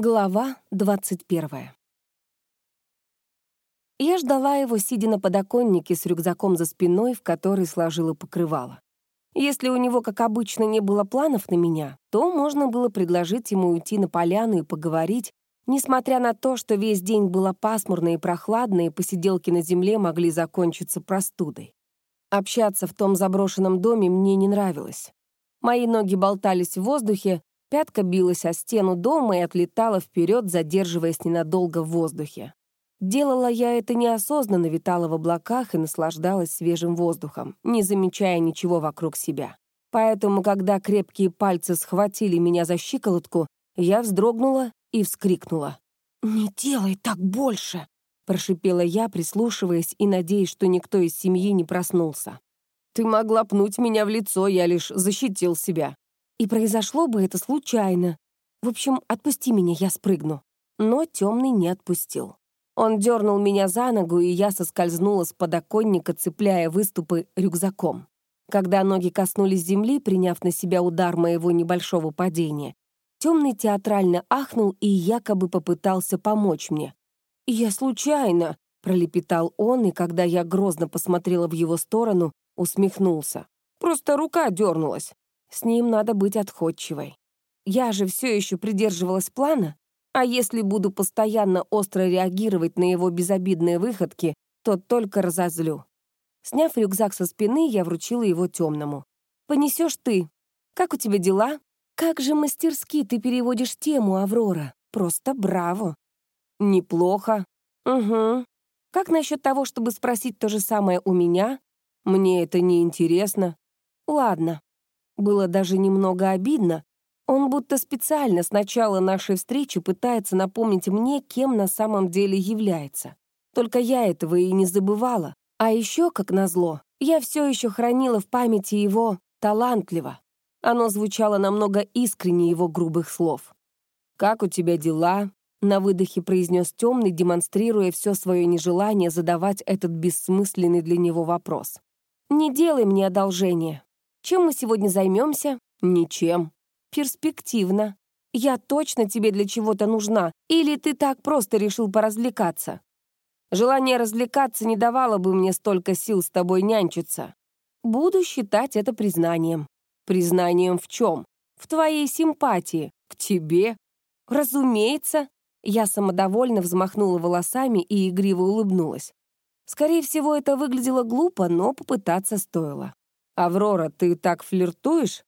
Глава 21. Я ждала его, сидя на подоконнике с рюкзаком за спиной, в который сложила покрывало. Если у него, как обычно, не было планов на меня, то можно было предложить ему уйти на поляну и поговорить, несмотря на то, что весь день было пасмурно и прохладно, и посиделки на земле могли закончиться простудой. Общаться в том заброшенном доме мне не нравилось. Мои ноги болтались в воздухе, Пятка билась о стену дома и отлетала вперед, задерживаясь ненадолго в воздухе. Делала я это неосознанно, витала в облаках и наслаждалась свежим воздухом, не замечая ничего вокруг себя. Поэтому, когда крепкие пальцы схватили меня за щиколотку, я вздрогнула и вскрикнула. «Не делай так больше!» — прошипела я, прислушиваясь и надеясь, что никто из семьи не проснулся. «Ты могла пнуть меня в лицо, я лишь защитил себя», и произошло бы это случайно. В общем, отпусти меня, я спрыгну. Но темный не отпустил. Он дернул меня за ногу, и я соскользнула с подоконника, цепляя выступы рюкзаком. Когда ноги коснулись земли, приняв на себя удар моего небольшого падения, темный театрально ахнул и якобы попытался помочь мне. «Я случайно», — пролепетал он, и когда я грозно посмотрела в его сторону, усмехнулся. «Просто рука дернулась. С ним надо быть отходчивой. Я же все еще придерживалась плана, а если буду постоянно остро реагировать на его безобидные выходки, то только разозлю. Сняв рюкзак со спины, я вручила его темному. «Понесешь ты. Как у тебя дела? Как же мастерски ты переводишь тему, Аврора. Просто браво». «Неплохо». «Угу. Как насчет того, чтобы спросить то же самое у меня? Мне это не интересно. Ладно, было даже немного обидно. Он будто специально с начала нашей встречи пытается напомнить мне, кем на самом деле является. Только я этого и не забывала. А еще, как назло, я все еще хранила в памяти его «талантливо». Оно звучало намного искреннее его грубых слов. «Как у тебя дела?» — на выдохе произнес темный, демонстрируя все свое нежелание задавать этот бессмысленный для него вопрос. «Не делай мне одолжение. Чем мы сегодня займемся? Ничем. Перспективно. Я точно тебе для чего-то нужна, или ты так просто решил поразвлекаться? Желание развлекаться не давало бы мне столько сил с тобой нянчиться. Буду считать это признанием. Признанием в чем? В твоей симпатии. К тебе. Разумеется. Я самодовольно взмахнула волосами и игриво улыбнулась. Скорее всего, это выглядело глупо, но попытаться стоило. «Аврора, ты так флиртуешь?»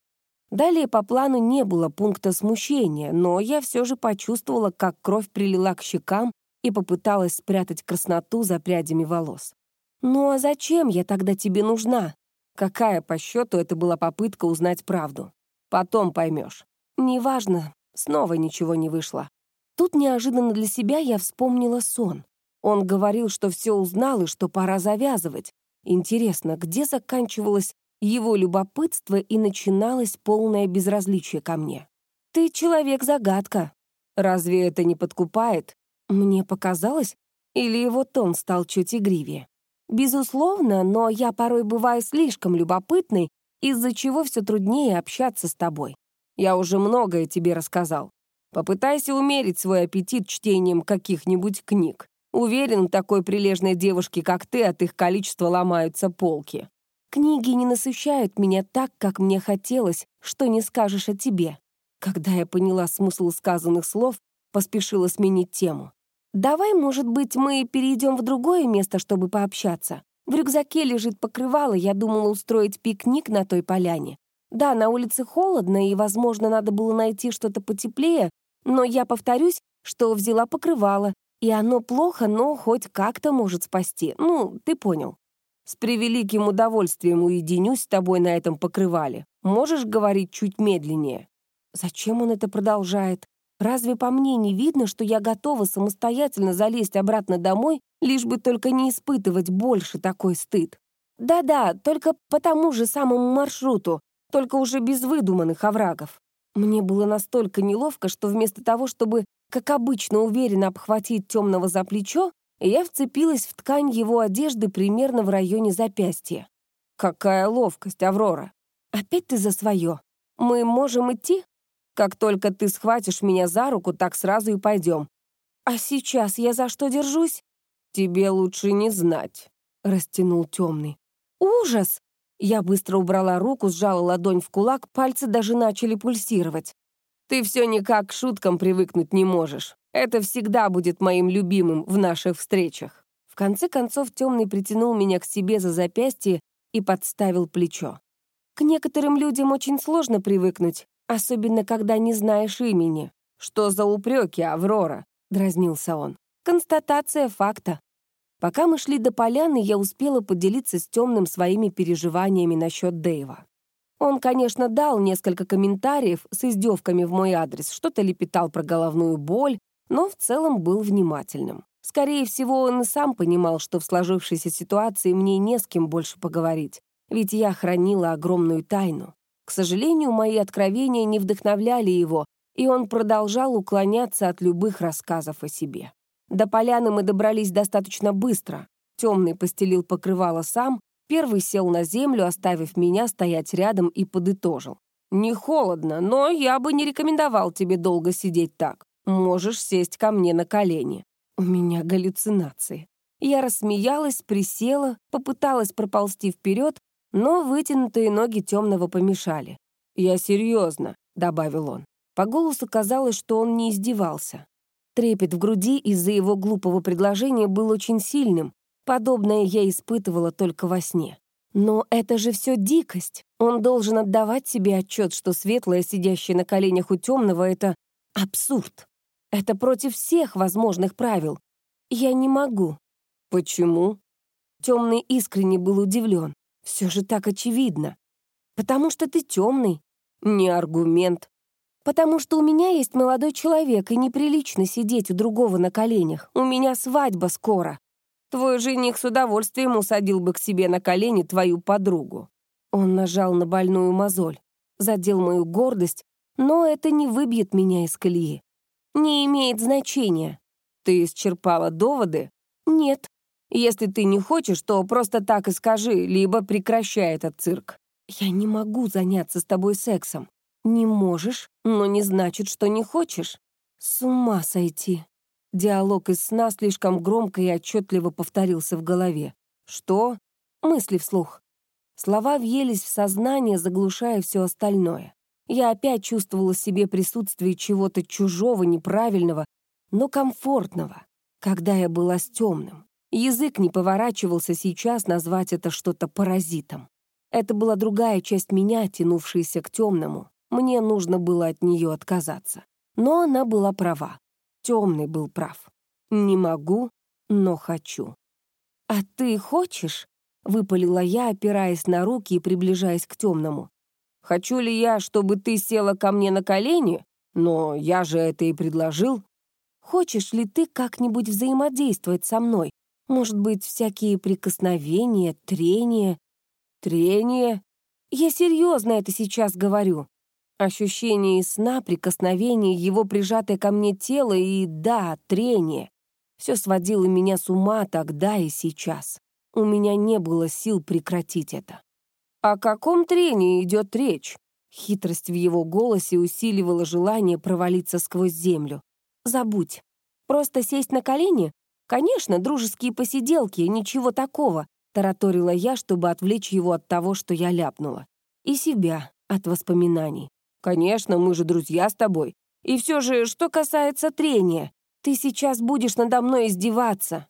Далее по плану не было пункта смущения, но я все же почувствовала, как кровь прилила к щекам и попыталась спрятать красноту за прядями волос. «Ну а зачем я тогда тебе нужна?» Какая по счету это была попытка узнать правду? Потом поймешь. Неважно, снова ничего не вышло. Тут неожиданно для себя я вспомнила сон. Он говорил, что все узнал и что пора завязывать. Интересно, где заканчивалась его любопытство и начиналось полное безразличие ко мне. «Ты человек-загадка. Разве это не подкупает?» Мне показалось, или его тон стал чуть игривее. «Безусловно, но я порой бываю слишком любопытной, из-за чего все труднее общаться с тобой. Я уже многое тебе рассказал. Попытайся умерить свой аппетит чтением каких-нибудь книг. Уверен, такой прилежной девушке, как ты, от их количества ломаются полки. Книги не насыщают меня так, как мне хотелось, что не скажешь о тебе. Когда я поняла смысл сказанных слов, поспешила сменить тему. «Давай, может быть, мы перейдем в другое место, чтобы пообщаться. В рюкзаке лежит покрывало, я думала устроить пикник на той поляне. Да, на улице холодно, и, возможно, надо было найти что-то потеплее, но я повторюсь, что взяла покрывало, и оно плохо, но хоть как-то может спасти. Ну, ты понял. С превеликим удовольствием уединюсь с тобой на этом покрывале. Можешь говорить чуть медленнее?» Зачем он это продолжает? Разве по мне не видно, что я готова самостоятельно залезть обратно домой, лишь бы только не испытывать больше такой стыд? Да-да, только по тому же самому маршруту, только уже без выдуманных оврагов. Мне было настолько неловко, что вместо того, чтобы, как обычно, уверенно обхватить темного за плечо, я вцепилась в ткань его одежды примерно в районе запястья. «Какая ловкость, Аврора! Опять ты за свое. Мы можем идти?» Как только ты схватишь меня за руку, так сразу и пойдем. А сейчас я за что держусь? Тебе лучше не знать, растянул темный. Ужас! Я быстро убрала руку, сжала ладонь в кулак, пальцы даже начали пульсировать. Ты все никак к шуткам привыкнуть не можешь. Это всегда будет моим любимым в наших встречах. В конце концов, темный притянул меня к себе за запястье и подставил плечо. К некоторым людям очень сложно привыкнуть, особенно когда не знаешь имени. «Что за упреки, Аврора?» — дразнился он. «Констатация факта». Пока мы шли до поляны, я успела поделиться с темным своими переживаниями насчет Дэйва. Он, конечно, дал несколько комментариев с издевками в мой адрес, что-то лепетал про головную боль, но в целом был внимательным. Скорее всего, он и сам понимал, что в сложившейся ситуации мне не с кем больше поговорить, ведь я хранила огромную тайну. К сожалению, мои откровения не вдохновляли его, и он продолжал уклоняться от любых рассказов о себе. До поляны мы добрались достаточно быстро. Темный постелил покрывало сам, первый сел на землю, оставив меня стоять рядом и подытожил. «Не холодно, но я бы не рекомендовал тебе долго сидеть так. Можешь сесть ко мне на колени. У меня галлюцинации. Я рассмеялась, присела, попыталась проползти вперед, но вытянутые ноги темного помешали. «Я серьезно», — добавил он. По голосу казалось, что он не издевался. Трепет в груди из-за его глупого предложения был очень сильным. Подобное я испытывала только во сне. Но это же все дикость. Он должен отдавать себе отчет, что светлое, сидящее на коленях у темного, — это абсурд. Это против всех возможных правил. Я не могу. Почему? Темный искренне был удивлен. Все же так очевидно. Потому что ты темный. Не аргумент. Потому что у меня есть молодой человек, и неприлично сидеть у другого на коленях. У меня свадьба скоро. Твой жених с удовольствием усадил бы к себе на колени твою подругу. Он нажал на больную мозоль, задел мою гордость, но это не выбьет меня из колеи не имеет значения. Ты исчерпала доводы? Нет. Если ты не хочешь, то просто так и скажи, либо прекращай этот цирк. Я не могу заняться с тобой сексом. Не можешь, но не значит, что не хочешь. С ума сойти. Диалог из сна слишком громко и отчетливо повторился в голове. Что? Мысли вслух. Слова въелись в сознание, заглушая все остальное. Я опять чувствовала в себе присутствие чего-то чужого, неправильного, но комфортного, когда я была с темным. Язык не поворачивался сейчас назвать это что-то паразитом. Это была другая часть меня, тянувшаяся к темному. Мне нужно было от нее отказаться. Но она была права. Темный был прав. Не могу, но хочу. «А ты хочешь?» — выпалила я, опираясь на руки и приближаясь к темному. Хочу ли я, чтобы ты села ко мне на колени? Но я же это и предложил. Хочешь ли ты как-нибудь взаимодействовать со мной? Может быть, всякие прикосновения, трения? Трение? Я серьезно это сейчас говорю. Ощущение сна, прикосновение, его прижатое ко мне тело и, да, трение. Все сводило меня с ума тогда и сейчас. У меня не было сил прекратить это. О каком трении идет речь? Хитрость в его голосе усиливала желание провалиться сквозь землю. Забудь. Просто сесть на колени? Конечно, дружеские посиделки, ничего такого, тараторила я, чтобы отвлечь его от того, что я ляпнула. И себя от воспоминаний. Конечно, мы же друзья с тобой. И все же, что касается трения, ты сейчас будешь надо мной издеваться.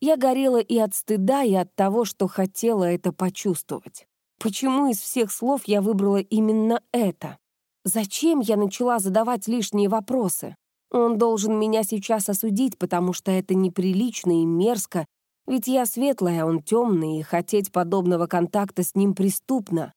Я горела и от стыда, и от того, что хотела это почувствовать. Почему из всех слов я выбрала именно это? Зачем я начала задавать лишние вопросы? Он должен меня сейчас осудить, потому что это неприлично и мерзко, ведь я светлая, а он темный, и хотеть подобного контакта с ним преступно.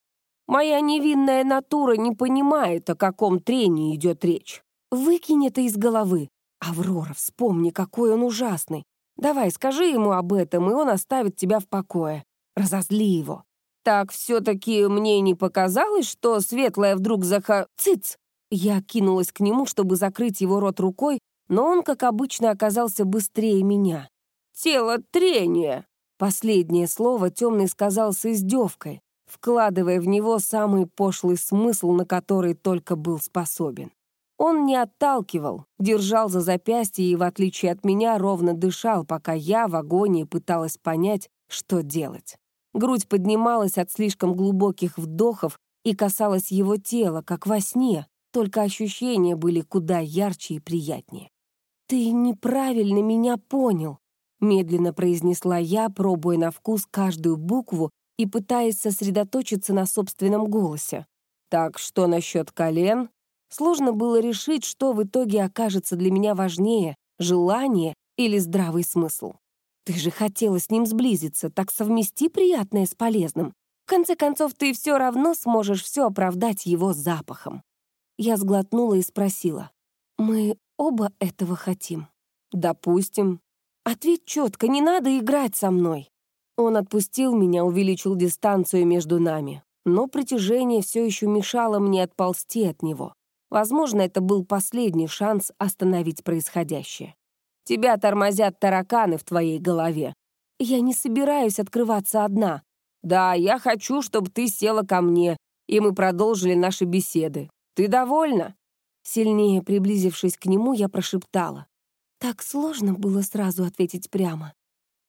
Моя невинная натура не понимает, о каком трении идет речь. Выкинь это из головы. Аврора, вспомни, какой он ужасный. Давай, скажи ему об этом, и он оставит тебя в покое. Разозли его. Так все-таки мне не показалось, что светлая вдруг заха... Цыц! Я кинулась к нему, чтобы закрыть его рот рукой, но он, как обычно, оказался быстрее меня. «Тело трения!» Последнее слово темный сказал с издевкой, вкладывая в него самый пошлый смысл, на который только был способен. Он не отталкивал, держал за запястье и, в отличие от меня, ровно дышал, пока я в агонии пыталась понять, что делать. Грудь поднималась от слишком глубоких вдохов и касалась его тела, как во сне, только ощущения были куда ярче и приятнее. «Ты неправильно меня понял», — медленно произнесла я, пробуя на вкус каждую букву и пытаясь сосредоточиться на собственном голосе. «Так что насчет колен?» Сложно было решить, что в итоге окажется для меня важнее — желание или здравый смысл. Ты же хотела с ним сблизиться, так совмести приятное с полезным. В конце концов, ты все равно сможешь все оправдать его запахом. Я сглотнула и спросила. Мы оба этого хотим. Допустим. Ответь четко, не надо играть со мной. Он отпустил меня, увеличил дистанцию между нами. Но притяжение все еще мешало мне отползти от него. Возможно, это был последний шанс остановить происходящее. Тебя тормозят тараканы в твоей голове. Я не собираюсь открываться одна. Да, я хочу, чтобы ты села ко мне, и мы продолжили наши беседы. Ты довольна?» Сильнее приблизившись к нему, я прошептала. Так сложно было сразу ответить прямо.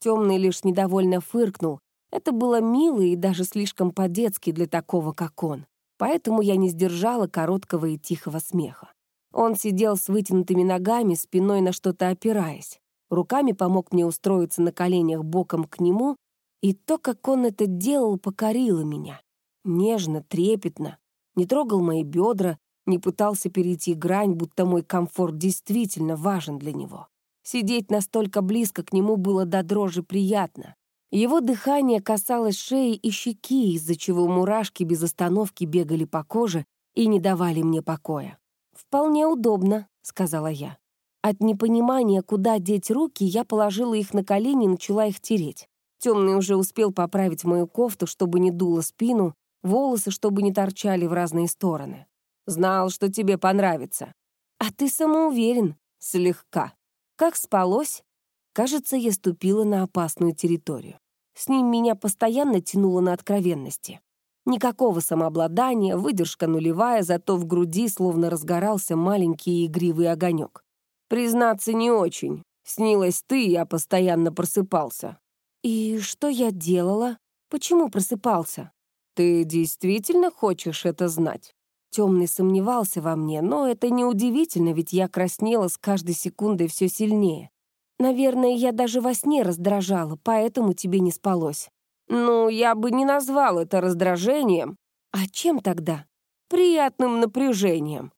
Темный лишь недовольно фыркнул. Это было мило и даже слишком по-детски для такого, как он поэтому я не сдержала короткого и тихого смеха. Он сидел с вытянутыми ногами, спиной на что-то опираясь. Руками помог мне устроиться на коленях боком к нему, и то, как он это делал, покорило меня. Нежно, трепетно. Не трогал мои бедра, не пытался перейти грань, будто мой комфорт действительно важен для него. Сидеть настолько близко к нему было до дрожи приятно. Его дыхание касалось шеи и щеки, из-за чего мурашки без остановки бегали по коже и не давали мне покоя. «Вполне удобно», — сказала я. От непонимания, куда деть руки, я положила их на колени и начала их тереть. Темный уже успел поправить мою кофту, чтобы не дуло спину, волосы, чтобы не торчали в разные стороны. «Знал, что тебе понравится». «А ты самоуверен?» «Слегка». «Как спалось?» Кажется, я ступила на опасную территорию. С ним меня постоянно тянуло на откровенности. Никакого самообладания, выдержка нулевая, зато в груди словно разгорался маленький игривый огонек. Признаться, не очень. Снилась ты, я постоянно просыпался. И что я делала? Почему просыпался? Ты действительно хочешь это знать? Темный сомневался во мне, но это неудивительно, ведь я краснела с каждой секундой все сильнее. Наверное, я даже во сне раздражала, поэтому тебе не спалось. Ну, я бы не назвал это раздражением. А чем тогда? Приятным напряжением.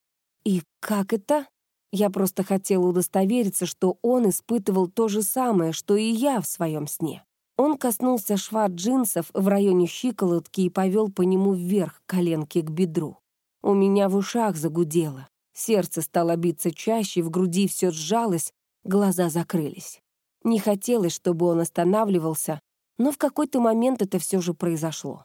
И как это? Я просто хотела удостовериться, что он испытывал то же самое, что и я в своем сне. Он коснулся шва джинсов в районе щиколотки и повел по нему вверх, коленки к бедру. У меня в ушах загудело. Сердце стало биться чаще, в груди все сжалось, Глаза закрылись. Не хотелось, чтобы он останавливался, но в какой-то момент это все же произошло.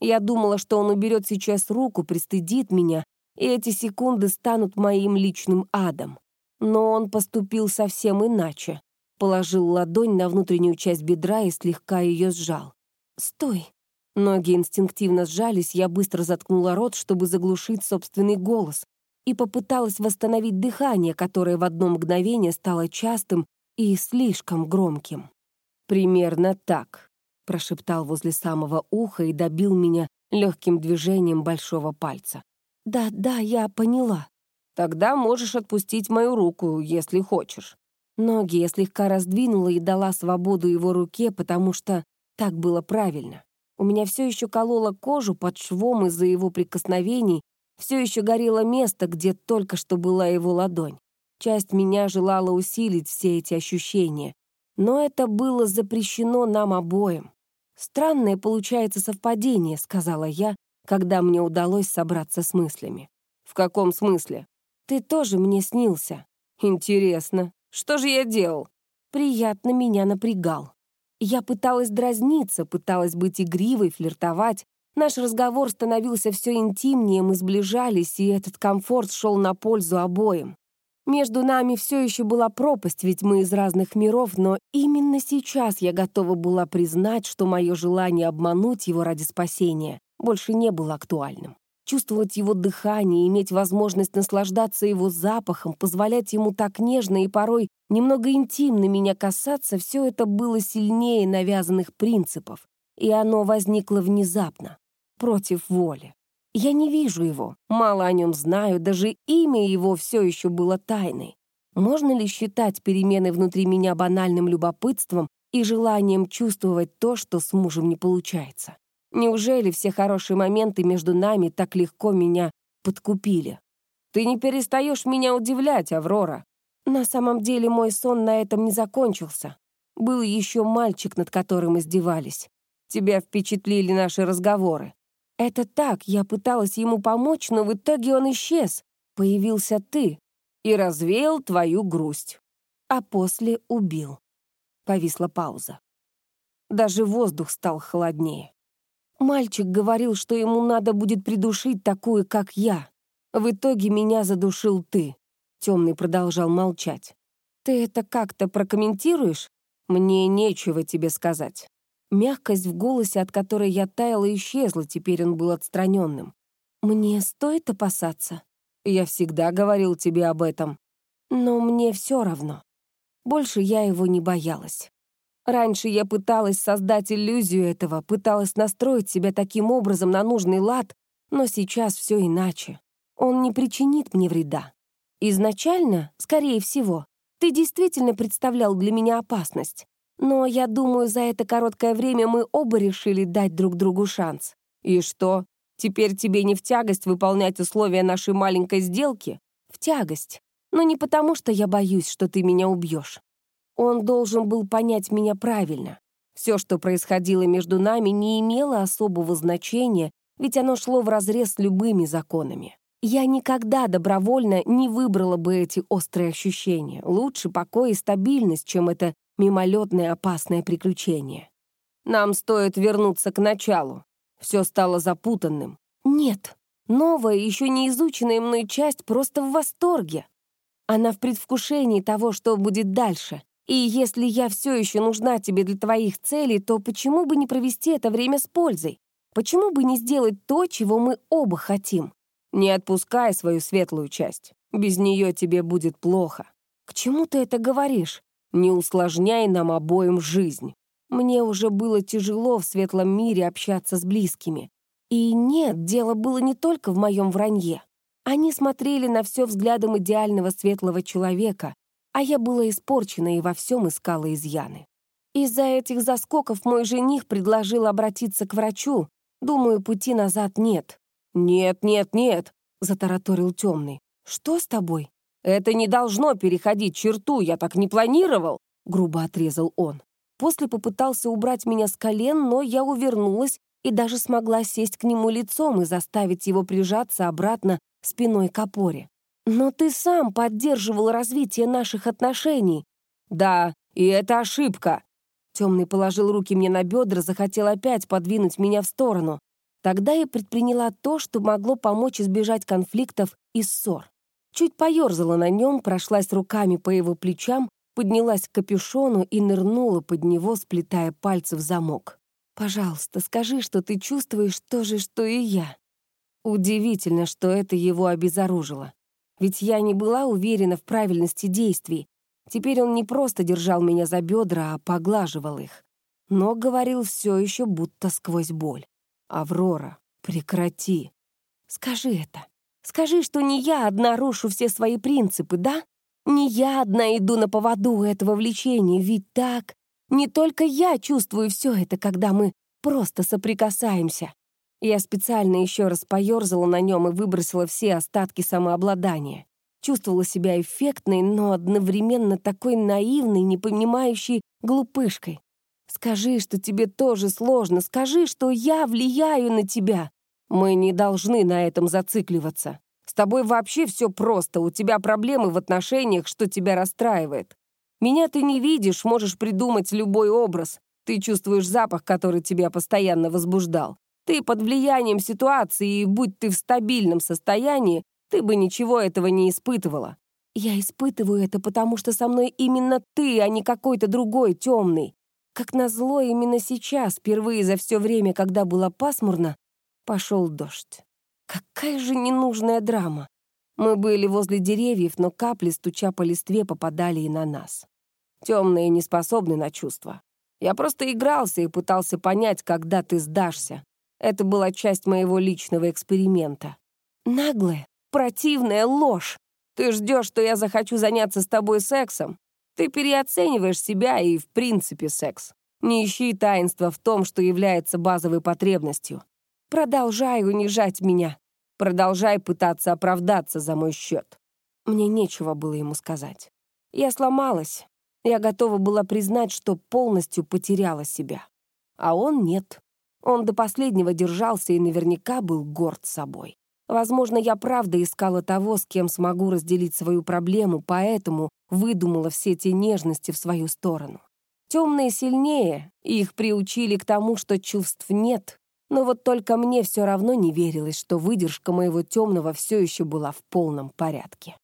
Я думала, что он уберет сейчас руку, пристыдит меня, и эти секунды станут моим личным адом. Но он поступил совсем иначе. Положил ладонь на внутреннюю часть бедра и слегка ее сжал. «Стой!» Ноги инстинктивно сжались, я быстро заткнула рот, чтобы заглушить собственный голос и попыталась восстановить дыхание, которое в одно мгновение стало частым и слишком громким. «Примерно так», — прошептал возле самого уха и добил меня легким движением большого пальца. «Да, да, я поняла. Тогда можешь отпустить мою руку, если хочешь». Ноги я слегка раздвинула и дала свободу его руке, потому что так было правильно. У меня все еще кололо кожу под швом из-за его прикосновений, все еще горело место, где только что была его ладонь. Часть меня желала усилить все эти ощущения, но это было запрещено нам обоим. «Странное получается совпадение», — сказала я, когда мне удалось собраться с мыслями. «В каком смысле?» «Ты тоже мне снился». «Интересно. Что же я делал?» «Приятно меня напрягал. Я пыталась дразниться, пыталась быть игривой, флиртовать, Наш разговор становился все интимнее, мы сближались, и этот комфорт шел на пользу обоим. Между нами все еще была пропасть, ведь мы из разных миров, но именно сейчас я готова была признать, что мое желание обмануть его ради спасения больше не было актуальным. чувствовать его дыхание, иметь возможность наслаждаться его запахом, позволять ему так нежно и порой немного интимно меня касаться, все это было сильнее навязанных принципов, и оно возникло внезапно, против воли. Я не вижу его, мало о нем знаю, даже имя его все еще было тайной. Можно ли считать перемены внутри меня банальным любопытством и желанием чувствовать то, что с мужем не получается? Неужели все хорошие моменты между нами так легко меня подкупили? Ты не перестаешь меня удивлять, Аврора. На самом деле мой сон на этом не закончился. Был еще мальчик, над которым издевались. Тебя впечатлили наши разговоры. Это так, я пыталась ему помочь, но в итоге он исчез. Появился ты и развеял твою грусть. А после убил. Повисла пауза. Даже воздух стал холоднее. Мальчик говорил, что ему надо будет придушить такую, как я. В итоге меня задушил ты. Темный продолжал молчать. Ты это как-то прокомментируешь? Мне нечего тебе сказать. Мягкость в голосе, от которой я таяла, исчезла, теперь он был отстраненным. «Мне стоит опасаться?» «Я всегда говорил тебе об этом». «Но мне все равно. Больше я его не боялась. Раньше я пыталась создать иллюзию этого, пыталась настроить себя таким образом на нужный лад, но сейчас все иначе. Он не причинит мне вреда. Изначально, скорее всего, ты действительно представлял для меня опасность. Но я думаю, за это короткое время мы оба решили дать друг другу шанс. И что, теперь тебе не в тягость выполнять условия нашей маленькой сделки? В тягость. Но не потому, что я боюсь, что ты меня убьешь. Он должен был понять меня правильно. Все, что происходило между нами, не имело особого значения, ведь оно шло вразрез с любыми законами. Я никогда добровольно не выбрала бы эти острые ощущения. Лучше покой и стабильность, чем это мимолетное опасное приключение. Нам стоит вернуться к началу. Все стало запутанным. Нет, новая, еще не изученная мной часть просто в восторге. Она в предвкушении того, что будет дальше. И если я все еще нужна тебе для твоих целей, то почему бы не провести это время с пользой? Почему бы не сделать то, чего мы оба хотим? Не отпускай свою светлую часть. Без нее тебе будет плохо. К чему ты это говоришь? Не усложняй нам обоим жизнь. Мне уже было тяжело в светлом мире общаться с близкими. И нет, дело было не только в моем вранье. Они смотрели на все взглядом идеального светлого человека, а я была испорчена и во всем искала изъяны. Из-за этих заскоков мой жених предложил обратиться к врачу. Думаю, пути назад нет. «Нет, нет, нет», — затараторил темный. «Что с тобой?» «Это не должно переходить черту, я так не планировал», — грубо отрезал он. После попытался убрать меня с колен, но я увернулась и даже смогла сесть к нему лицом и заставить его прижаться обратно спиной к опоре. «Но ты сам поддерживал развитие наших отношений». «Да, и это ошибка». Темный положил руки мне на бедра, захотел опять подвинуть меня в сторону. Тогда я предприняла то, что могло помочь избежать конфликтов и ссор. Чуть поерзала на нем, прошлась руками по его плечам, поднялась к капюшону и нырнула под него, сплетая пальцы в замок. «Пожалуйста, скажи, что ты чувствуешь то же, что и я». Удивительно, что это его обезоружило. Ведь я не была уверена в правильности действий. Теперь он не просто держал меня за бедра, а поглаживал их. Но говорил все еще будто сквозь боль. «Аврора, прекрати». «Скажи это. Скажи, что не я одна рушу все свои принципы, да? Не я одна иду на поводу этого влечения, ведь так? Не только я чувствую все это, когда мы просто соприкасаемся. Я специально еще раз поерзала на нем и выбросила все остатки самообладания. Чувствовала себя эффектной, но одновременно такой наивной, не понимающей глупышкой. Скажи, что тебе тоже сложно, скажи, что я влияю на тебя. Мы не должны на этом зацикливаться. С тобой вообще все просто, у тебя проблемы в отношениях, что тебя расстраивает. Меня ты не видишь, можешь придумать любой образ. Ты чувствуешь запах, который тебя постоянно возбуждал. Ты под влиянием ситуации, и будь ты в стабильном состоянии, ты бы ничего этого не испытывала. Я испытываю это, потому что со мной именно ты, а не какой-то другой темный. Как назло, именно сейчас, впервые за все время, когда было пасмурно, пошел дождь. Какая же ненужная драма. Мы были возле деревьев, но капли, стуча по листве, попадали и на нас. Темные не способны на чувства. Я просто игрался и пытался понять, когда ты сдашься. Это была часть моего личного эксперимента. Наглая, противная ложь. Ты ждешь, что я захочу заняться с тобой сексом? Ты переоцениваешь себя и, в принципе, секс. Не ищи таинства в том, что является базовой потребностью. Продолжай унижать меня. Продолжай пытаться оправдаться за мой счет. Мне нечего было ему сказать. Я сломалась. Я готова была признать, что полностью потеряла себя. А он нет. Он до последнего держался и наверняка был горд собой. Возможно, я правда искала того, с кем смогу разделить свою проблему, поэтому выдумала все те нежности в свою сторону. Темные сильнее, их приучили к тому, что чувств нет, но вот только мне все равно не верилось, что выдержка моего темного все еще была в полном порядке.